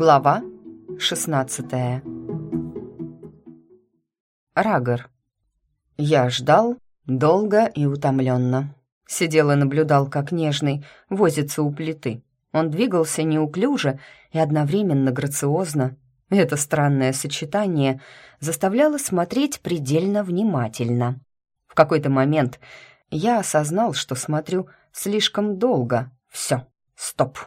Глава 16 Рагор. Я ждал долго и утомленно. Сидел и наблюдал, как нежный возится у плиты. Он двигался неуклюже и одновременно грациозно. Это странное сочетание заставляло смотреть предельно внимательно. В какой-то момент я осознал, что смотрю слишком долго. Все, стоп.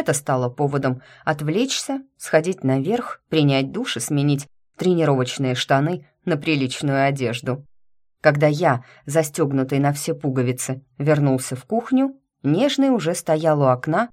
Это стало поводом отвлечься, сходить наверх, принять душ и сменить тренировочные штаны на приличную одежду. Когда я, застегнутый на все пуговицы, вернулся в кухню, Нежный уже стоял у окна,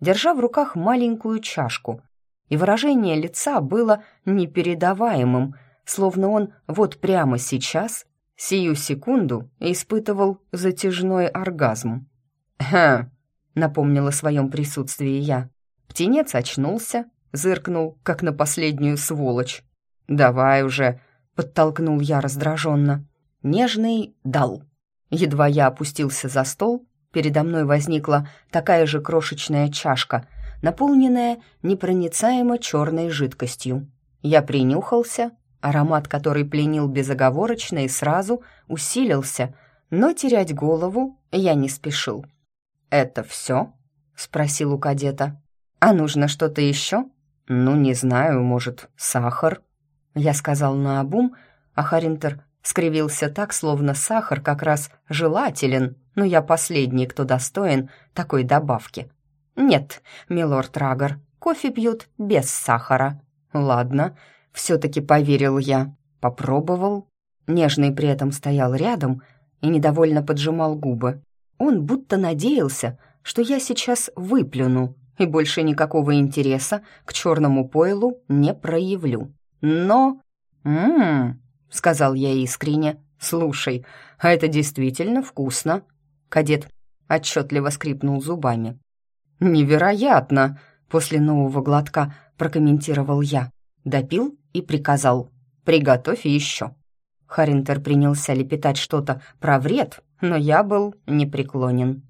держа в руках маленькую чашку, и выражение лица было непередаваемым, словно он вот прямо сейчас, сию секунду, испытывал затяжной оргазм. «Хм, напомнила о своем присутствии я. Птенец очнулся, зыркнул, как на последнюю сволочь. «Давай уже», — подтолкнул я раздраженно. Нежный дал. Едва я опустился за стол, передо мной возникла такая же крошечная чашка, наполненная непроницаемо черной жидкостью. Я принюхался, аромат, который пленил безоговорочно и сразу, усилился, но терять голову я не спешил. «Это все?» — спросил у кадета. «А нужно что-то еще?» «Ну, не знаю, может, сахар?» Я сказал наобум, а Харинтер скривился так, словно сахар как раз желателен, но я последний, кто достоин такой добавки. «Нет, милорд Рагор, кофе пьют без сахара». «Ладно», — все-таки поверил я. Попробовал. Нежный при этом стоял рядом и недовольно поджимал губы. Он будто надеялся, что я сейчас выплюну и больше никакого интереса к черному пойлу не проявлю. Но... «М-м-м», сказал я искренне, «слушай, а это действительно вкусно». Кадет отчетливо скрипнул зубами. «Невероятно!» — после нового глотка прокомментировал я. Допил и приказал «приготовь еще». Харинтер принялся лепетать что-то про вред, но я был непреклонен.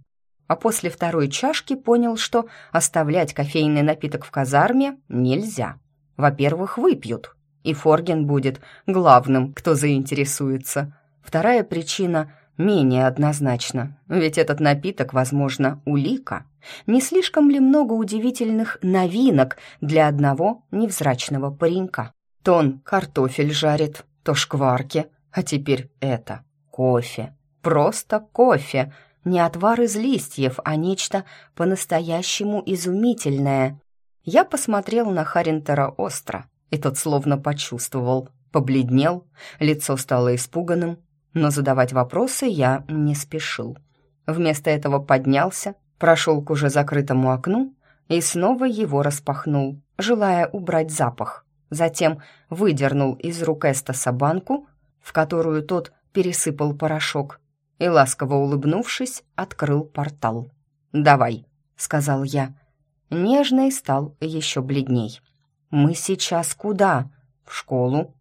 А после второй чашки понял, что оставлять кофейный напиток в казарме нельзя. Во-первых, выпьют, и Форген будет главным, кто заинтересуется. Вторая причина менее однозначна, ведь этот напиток, возможно, улика. Не слишком ли много удивительных новинок для одного невзрачного паренька? То он картофель жарит, то шкварки, а теперь это — кофе. Просто кофе, не отвар из листьев, а нечто по-настоящему изумительное. Я посмотрел на Харинтера остро, и тот словно почувствовал, побледнел, лицо стало испуганным, но задавать вопросы я не спешил. Вместо этого поднялся, прошел к уже закрытому окну и снова его распахнул, желая убрать запах. Затем выдернул из рук Эстаса банку, в которую тот пересыпал порошок, и, ласково улыбнувшись, открыл портал. «Давай», — сказал я. Нежный стал еще бледней. «Мы сейчас куда?» «В школу».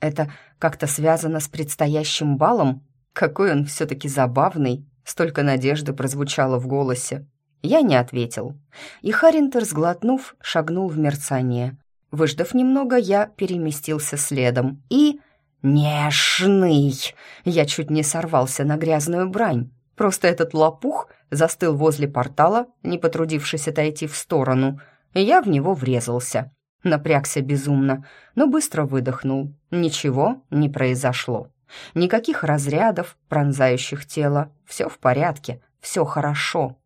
«Это как-то связано с предстоящим балом?» «Какой он все-таки забавный!» Столько надежды прозвучало в голосе. Я не ответил. И Харинтер, сглотнув, шагнул в мерцание. Выждав немного, я переместился следом и «Нежный!» Я чуть не сорвался на грязную брань. Просто этот лопух застыл возле портала, не потрудившись отойти в сторону, и я в него врезался. Напрягся безумно, но быстро выдохнул. Ничего не произошло. Никаких разрядов, пронзающих тело. Все в порядке, все хорошо.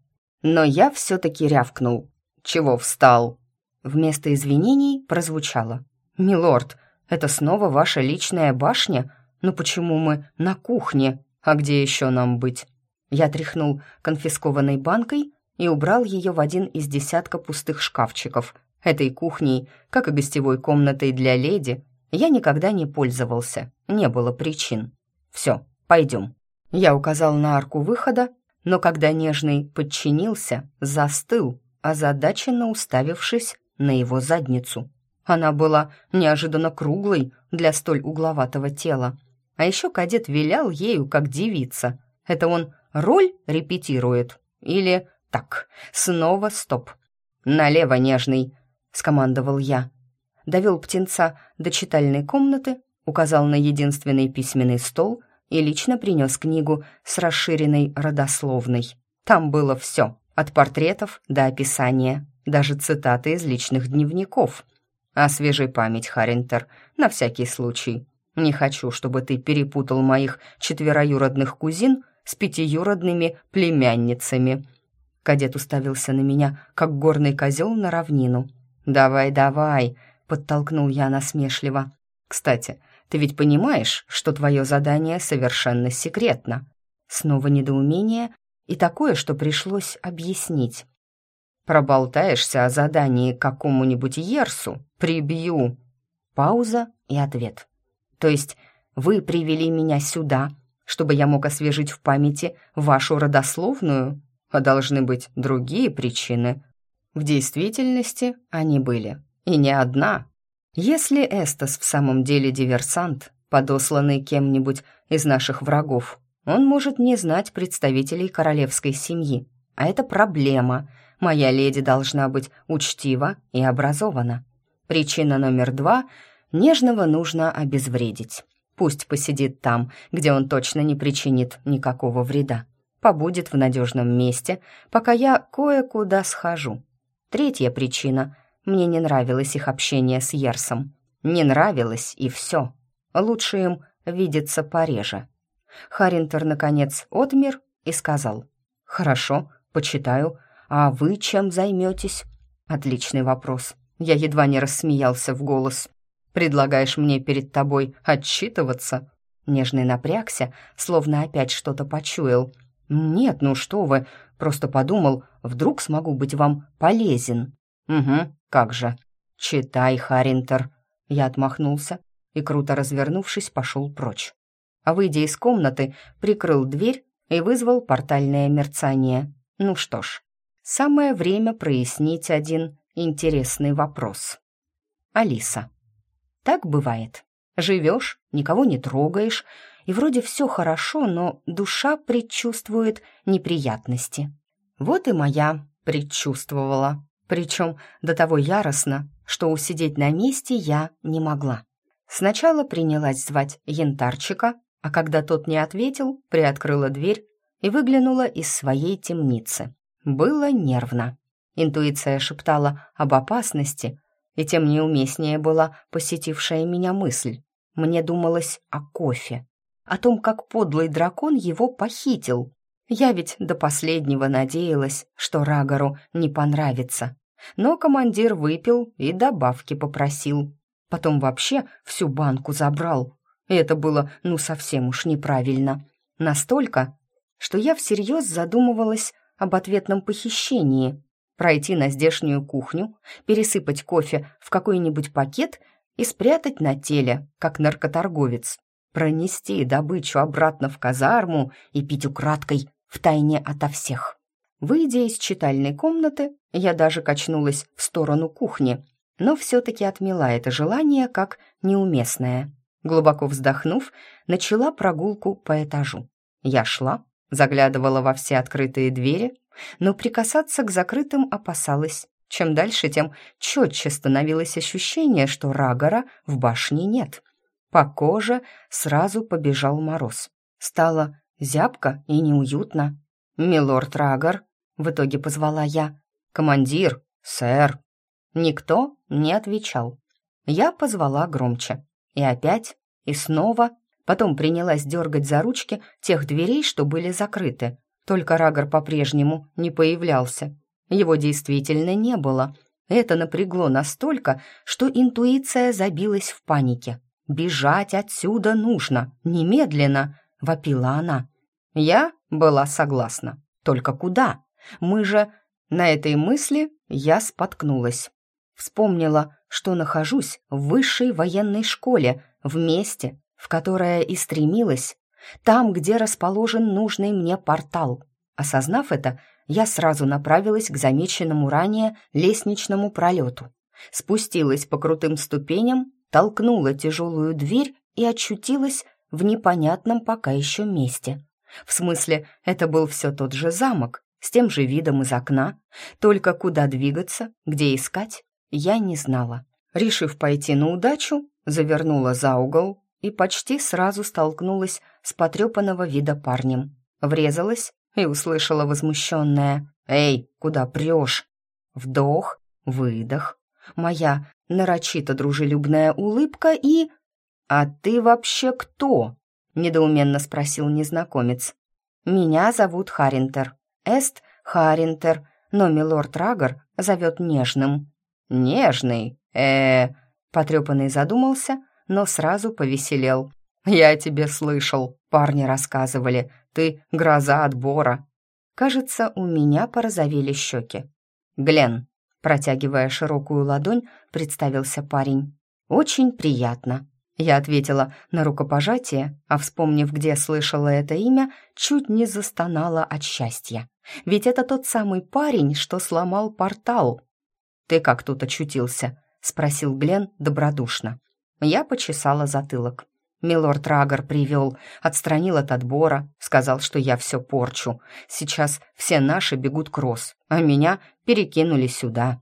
Но я все-таки рявкнул. «Чего встал?» Вместо извинений прозвучало. «Милорд, это снова ваша личная башня? Ну почему мы на кухне? А где еще нам быть?» Я тряхнул конфискованной банкой и убрал ее в один из десятка пустых шкафчиков. Этой кухней, как и гостевой комнатой для леди, я никогда не пользовался, не было причин. «Все, пойдем». Я указал на арку выхода, но когда Нежный подчинился, застыл, озадаченно уставившись на его задницу. Она была неожиданно круглой для столь угловатого тела. А еще кадет вилял ею, как девица. Это он роль репетирует? Или так, снова стоп. Налево, нежный. — скомандовал я. Довел птенца до читальной комнаты, указал на единственный письменный стол и лично принес книгу с расширенной родословной. Там было все, от портретов до описания, даже цитаты из личных дневников. «Освежи память, Харинтер, на всякий случай. Не хочу, чтобы ты перепутал моих четвероюродных кузин с пятиюродными племянницами». Кадет уставился на меня, как горный козел на равнину. «Давай, давай», — подтолкнул я насмешливо. «Кстати, ты ведь понимаешь, что твое задание совершенно секретно?» Снова недоумение и такое, что пришлось объяснить. «Проболтаешься о задании какому-нибудь Ерсу? Прибью!» Пауза и ответ. «То есть вы привели меня сюда, чтобы я мог освежить в памяти вашу родословную? А должны быть другие причины?» В действительности они были. И не одна. Если Эстас в самом деле диверсант, подосланный кем-нибудь из наших врагов, он может не знать представителей королевской семьи. А это проблема. Моя леди должна быть учтива и образована. Причина номер два — нежного нужно обезвредить. Пусть посидит там, где он точно не причинит никакого вреда. Побудет в надежном месте, пока я кое-куда схожу. Третья причина — мне не нравилось их общение с Ерсом. Не нравилось, и все. Лучше им видеться пореже. Харинтер, наконец, отмер и сказал. «Хорошо, почитаю. А вы чем займетесь?» «Отличный вопрос. Я едва не рассмеялся в голос. Предлагаешь мне перед тобой отчитываться?» Нежный напрягся, словно опять что-то почуял. «Нет, ну что вы, просто подумал, вдруг смогу быть вам полезен». «Угу, как же». «Читай, Харинтер». Я отмахнулся и, круто развернувшись, пошел прочь. А выйдя из комнаты, прикрыл дверь и вызвал портальное мерцание. Ну что ж, самое время прояснить один интересный вопрос. Алиса. Так бывает. Живешь, никого не трогаешь, и вроде все хорошо, но душа предчувствует неприятности. Вот и моя предчувствовала, причем до того яростно, что усидеть на месте я не могла. Сначала принялась звать янтарчика, а когда тот не ответил, приоткрыла дверь и выглянула из своей темницы. Было нервно. Интуиция шептала об опасности, и тем неуместнее была посетившая меня мысль. Мне думалось о кофе о том, как подлый дракон его похитил. Я ведь до последнего надеялась, что Рагору не понравится. Но командир выпил и добавки попросил. Потом вообще всю банку забрал. И это было ну совсем уж неправильно. Настолько, что я всерьез задумывалась об ответном похищении. Пройти на здешнюю кухню, пересыпать кофе в какой-нибудь пакет и спрятать на теле, как наркоторговец пронести добычу обратно в казарму и пить украдкой втайне ото всех. Выйдя из читальной комнаты, я даже качнулась в сторону кухни, но все-таки отмела это желание как неуместное. Глубоко вздохнув, начала прогулку по этажу. Я шла, заглядывала во все открытые двери, но прикасаться к закрытым опасалась. Чем дальше, тем четче становилось ощущение, что Рагора в башне нет. По коже сразу побежал мороз. Стало зябко и неуютно. «Милорд Рагор», — в итоге позвала я. «Командир, сэр». Никто не отвечал. Я позвала громче. И опять, и снова. Потом принялась дергать за ручки тех дверей, что были закрыты. Только Рагор по-прежнему не появлялся. Его действительно не было. Это напрягло настолько, что интуиция забилась в панике. «Бежать отсюда нужно, немедленно!» — вопила она. Я была согласна. Только куда? Мы же... На этой мысли я споткнулась. Вспомнила, что нахожусь в высшей военной школе, в месте, в которое и стремилась, там, где расположен нужный мне портал. Осознав это, я сразу направилась к замеченному ранее лестничному пролету. Спустилась по крутым ступеням толкнула тяжелую дверь и очутилась в непонятном пока еще месте. В смысле, это был все тот же замок, с тем же видом из окна, только куда двигаться, где искать, я не знала. Решив пойти на удачу, завернула за угол и почти сразу столкнулась с потрепанного вида парнем. Врезалась и услышала возмущенное «Эй, куда прешь?» Вдох, выдох, моя нарочито дружелюбная улыбка и... «А ты вообще кто?» — недоуменно спросил незнакомец. «Меня зовут Харинтер. Эст Харинтер, но милорд Рагор зовет Нежным». «Нежный? э, -э Потрепанный задумался, но сразу повеселел. «Я тебе слышал, парни рассказывали. Ты гроза отбора». Кажется, у меня порозовели щеки. «Глен», протягивая широкую ладонь, представился парень. «Очень приятно». Я ответила на рукопожатие, а, вспомнив, где слышала это имя, чуть не застонала от счастья. Ведь это тот самый парень, что сломал портал. «Ты как тут очутился?» — спросил Глен добродушно. Я почесала затылок. Милорд Рагор привел, отстранил от отбора, сказал, что я все порчу. Сейчас все наши бегут кросс, а меня перекинули сюда.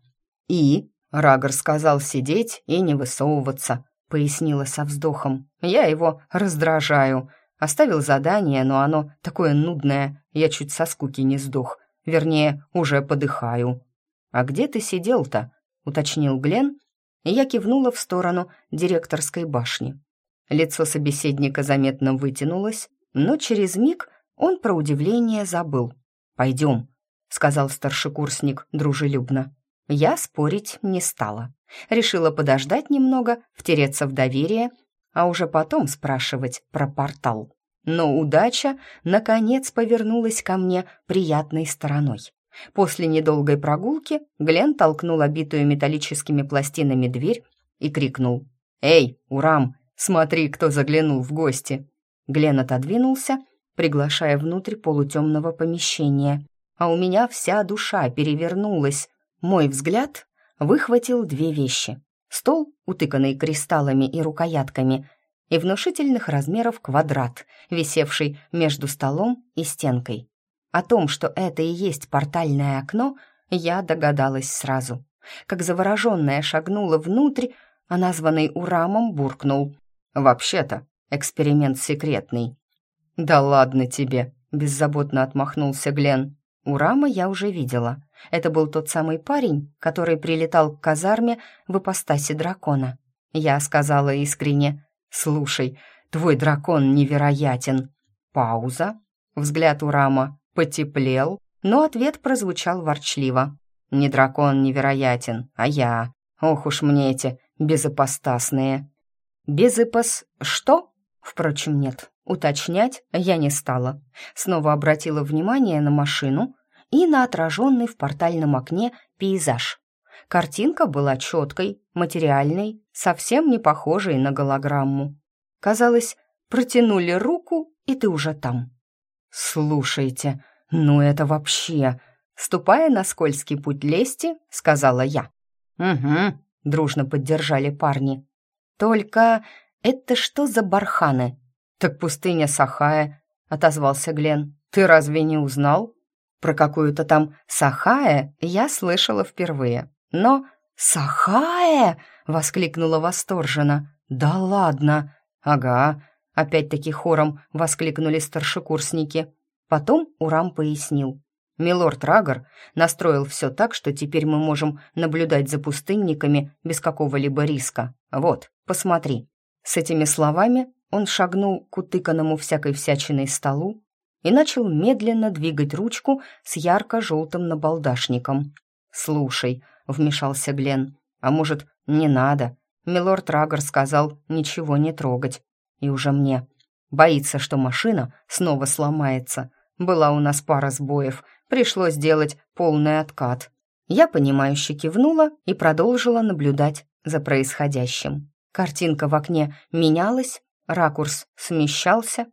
И Рагор сказал сидеть и не высовываться, пояснила со вздохом. Я его раздражаю. Оставил задание, но оно такое нудное, я чуть со скуки не сдох. Вернее, уже подыхаю. «А где ты сидел-то?» — уточнил Глен, я кивнула в сторону директорской башни. Лицо собеседника заметно вытянулось, но через миг он про удивление забыл. «Пойдем», — сказал старшекурсник дружелюбно. Я спорить не стала. Решила подождать немного, втереться в доверие, а уже потом спрашивать про портал. Но удача, наконец, повернулась ко мне приятной стороной. После недолгой прогулки Глен толкнул обитую металлическими пластинами дверь и крикнул «Эй, Урам, Смотри, кто заглянул в гости!» Глен отодвинулся, приглашая внутрь полутемного помещения. А у меня вся душа перевернулась. Мой взгляд выхватил две вещи. Стол, утыканный кристаллами и рукоятками, и внушительных размеров квадрат, висевший между столом и стенкой. О том, что это и есть портальное окно, я догадалась сразу. Как завороженная шагнула внутрь, а названный Урамом буркнул. Вообще-то, эксперимент секретный». «Да ладно тебе», — беззаботно отмахнулся Глен. У Рама я уже видела. Это был тот самый парень, который прилетал к казарме в ипостаси дракона. Я сказала искренне, «Слушай, твой дракон невероятен». Пауза. Взгляд у Рама потеплел, но ответ прозвучал ворчливо. «Не дракон невероятен, а я. Ох уж мне эти безопостасные». Безыпос что? Впрочем, нет. Уточнять я не стала. Снова обратила внимание на машину и на отраженный в портальном окне пейзаж. Картинка была четкой, материальной, совсем не похожей на голограмму. Казалось, протянули руку, и ты уже там. «Слушайте, ну это вообще...» Ступая на скользкий путь лести, сказала я. «Угу», — дружно поддержали парни. «Только это что за барханы?» «Так пустыня Сахая», — отозвался Глен. «Ты разве не узнал?» Про какую-то там Сахая я слышала впервые. Но «Сахая!» — воскликнула восторженно. «Да ладно!» «Ага!» — опять-таки хором воскликнули старшекурсники. Потом Урам пояснил. Милорд Рагор настроил все так, что теперь мы можем наблюдать за пустынниками без какого-либо риска. Вот, посмотри». С этими словами он шагнул к утыканному всякой всячиной столу и начал медленно двигать ручку с ярко-желтым набалдашником. «Слушай», — вмешался Глен, — «а может, не надо?» Милорд Рагор сказал ничего не трогать. И уже мне. Боится, что машина снова сломается. Была у нас пара сбоев, пришлось сделать полный откат. Я, понимающе кивнула и продолжила наблюдать за происходящим. Картинка в окне менялась, ракурс смещался,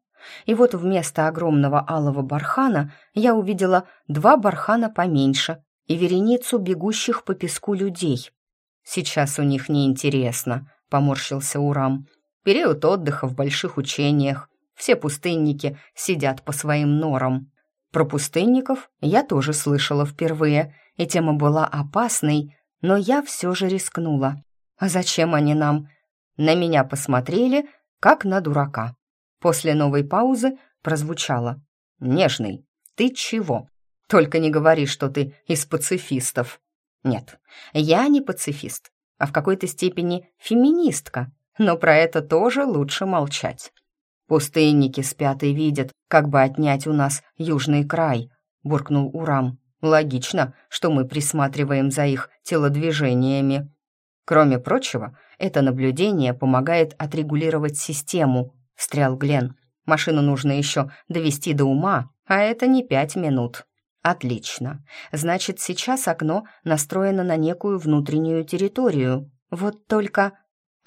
и вот вместо огромного алого бархана я увидела два бархана поменьше и вереницу бегущих по песку людей. «Сейчас у них неинтересно», — поморщился Урам. «Период отдыха в больших учениях. Все пустынники сидят по своим норам. Про пустынников я тоже слышала впервые, и тема была опасной, но я все же рискнула. А зачем они нам? На меня посмотрели, как на дурака. После новой паузы прозвучало. «Нежный, ты чего? Только не говори, что ты из пацифистов». «Нет, я не пацифист, а в какой-то степени феминистка, но про это тоже лучше молчать. Пустынники спят и видят, как бы отнять у нас южный край», — буркнул Урам. «Логично, что мы присматриваем за их телодвижениями. Кроме прочего, это наблюдение помогает отрегулировать систему», — встрял Глен. «Машину нужно еще довести до ума, а это не пять минут». «Отлично. Значит, сейчас окно настроено на некую внутреннюю территорию. Вот только...»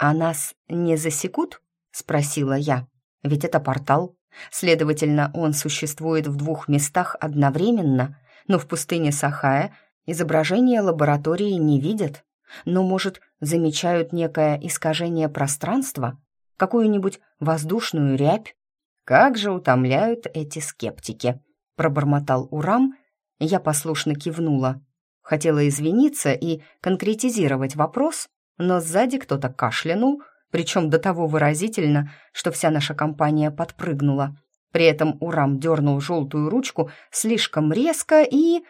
«А нас не засекут?» — спросила я. «Ведь это портал. Следовательно, он существует в двух местах одновременно, но в пустыне Сахая изображение лаборатории не видят. Но, может, замечают некое искажение пространства, какую-нибудь воздушную рябь? Как же утомляют эти скептики!» — пробормотал Урам, я послушно кивнула. Хотела извиниться и конкретизировать вопрос, но сзади кто-то кашлянул, причем до того выразительно, что вся наша компания подпрыгнула. При этом Урам дернул желтую ручку слишком резко и...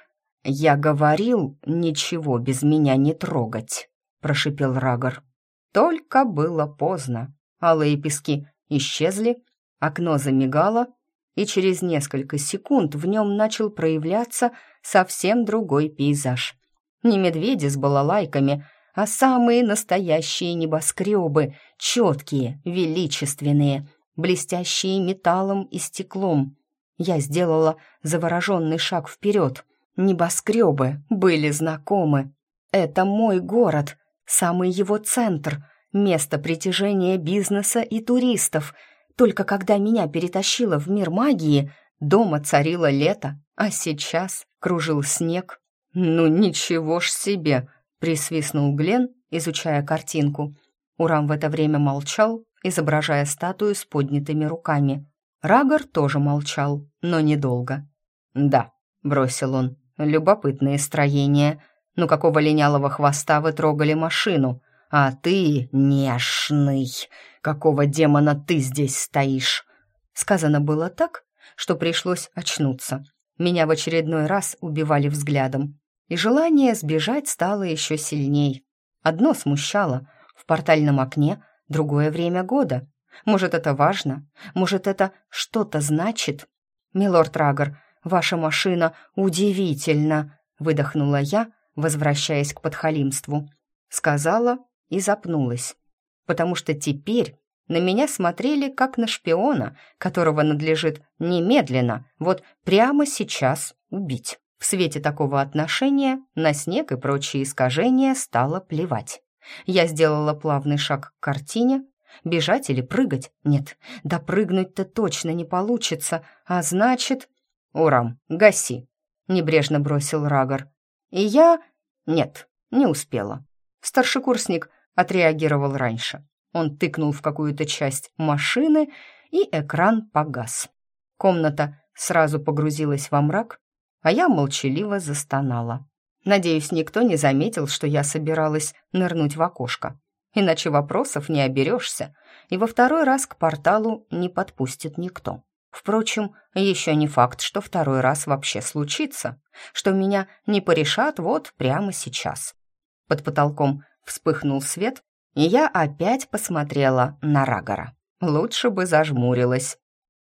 «Я говорил, ничего без меня не трогать», — прошипел Рагор. Только было поздно. Алые пески исчезли, окно замигало, и через несколько секунд в нем начал проявляться совсем другой пейзаж. Не медведи с балалайками, а самые настоящие небоскребы, четкие, величественные, блестящие металлом и стеклом. Я сделала завороженный шаг вперед — Небоскребы были знакомы. Это мой город, самый его центр, место притяжения бизнеса и туристов. Только когда меня перетащило в мир магии, дома царило лето, а сейчас кружил снег. «Ну ничего ж себе!» — присвистнул Глен, изучая картинку. Урам в это время молчал, изображая статую с поднятыми руками. Рагор тоже молчал, но недолго. «Да», — бросил он, Любопытные строения. Ну какого линялого хвоста вы трогали машину? А ты, нежный, какого демона ты здесь стоишь?» Сказано было так, что пришлось очнуться. Меня в очередной раз убивали взглядом. И желание сбежать стало еще сильней. Одно смущало. В портальном окне другое время года. Может, это важно? Может, это что-то значит? Милорд Рагор, Ваша машина удивительна!» — выдохнула я, возвращаясь к подхалимству. Сказала и запнулась, потому что теперь на меня смотрели как на шпиона, которого надлежит немедленно, вот прямо сейчас убить. В свете такого отношения на снег и прочие искажения стало плевать. Я сделала плавный шаг к картине. Бежать или прыгать? Нет, да прыгнуть-то точно не получится, а значит... «Урам, гаси!» — небрежно бросил Рагор. И я... Нет, не успела. Старшекурсник отреагировал раньше. Он тыкнул в какую-то часть машины, и экран погас. Комната сразу погрузилась во мрак, а я молчаливо застонала. Надеюсь, никто не заметил, что я собиралась нырнуть в окошко. Иначе вопросов не оберешься, и во второй раз к порталу не подпустит никто. Впрочем, еще не факт, что второй раз вообще случится, что меня не порешат вот прямо сейчас. Под потолком вспыхнул свет, и я опять посмотрела на Рагора. Лучше бы зажмурилась.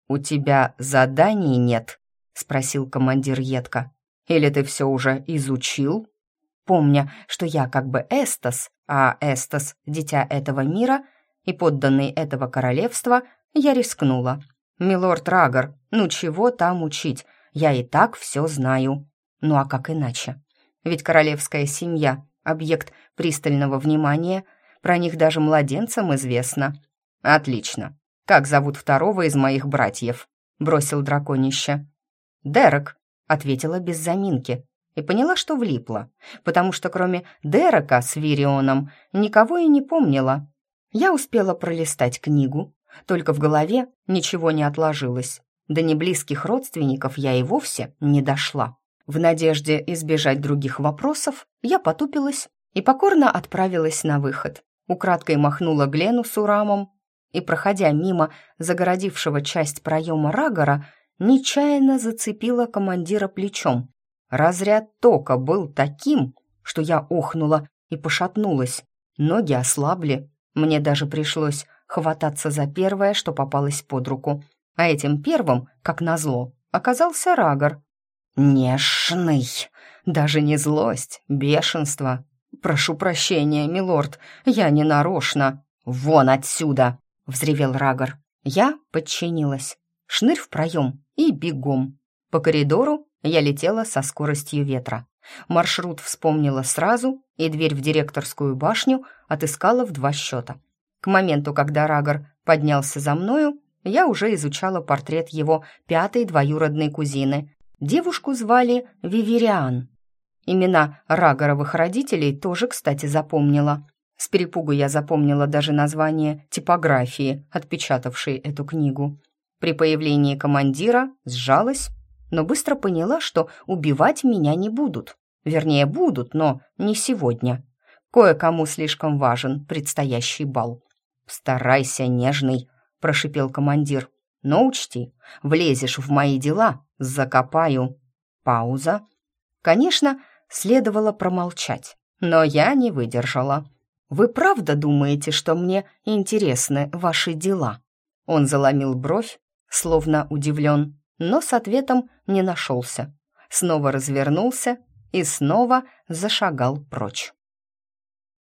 «У тебя заданий нет?» — спросил командир едко. «Или ты все уже изучил?» Помня, что я как бы Эстас, а Эстас — дитя этого мира и подданный этого королевства, я рискнула — «Милорд Рагор, ну чего там учить? Я и так все знаю». Ну а как иначе? Ведь королевская семья — объект пристального внимания, про них даже младенцам известно. «Отлично. Как зовут второго из моих братьев?» — бросил драконище. «Дерек», — ответила без заминки, и поняла, что влипла, потому что кроме Дерека с Вирионом никого и не помнила. Я успела пролистать книгу, только в голове ничего не отложилось. До неблизких родственников я и вовсе не дошла. В надежде избежать других вопросов, я потупилась и покорно отправилась на выход. Украдкой махнула Глену с Урамом и, проходя мимо загородившего часть проема Рагора, нечаянно зацепила командира плечом. Разряд тока был таким, что я охнула и пошатнулась. Ноги ослабли. Мне даже пришлось хвататься за первое, что попалось под руку. А этим первым, как назло, оказался Рагор. «Нежный! Даже не злость, бешенство. Прошу прощения, милорд, я не нарочно. Вон отсюда!» — взревел Рагор. Я подчинилась. Шнырь в проем и бегом. По коридору я летела со скоростью ветра. Маршрут вспомнила сразу, и дверь в директорскую башню отыскала в два счета. К моменту, когда Рагор поднялся за мною, я уже изучала портрет его пятой двоюродной кузины. Девушку звали Вивериан. Имена Рагоровых родителей тоже, кстати, запомнила. С перепугу я запомнила даже название типографии, отпечатавшей эту книгу. При появлении командира сжалась, но быстро поняла, что убивать меня не будут. Вернее, будут, но не сегодня. Кое-кому слишком важен предстоящий бал. «Старайся, нежный», — прошипел командир. «Но учти, влезешь в мои дела, закопаю». Пауза. Конечно, следовало промолчать, но я не выдержала. «Вы правда думаете, что мне интересны ваши дела?» Он заломил бровь, словно удивлен, но с ответом не нашелся. Снова развернулся и снова зашагал прочь.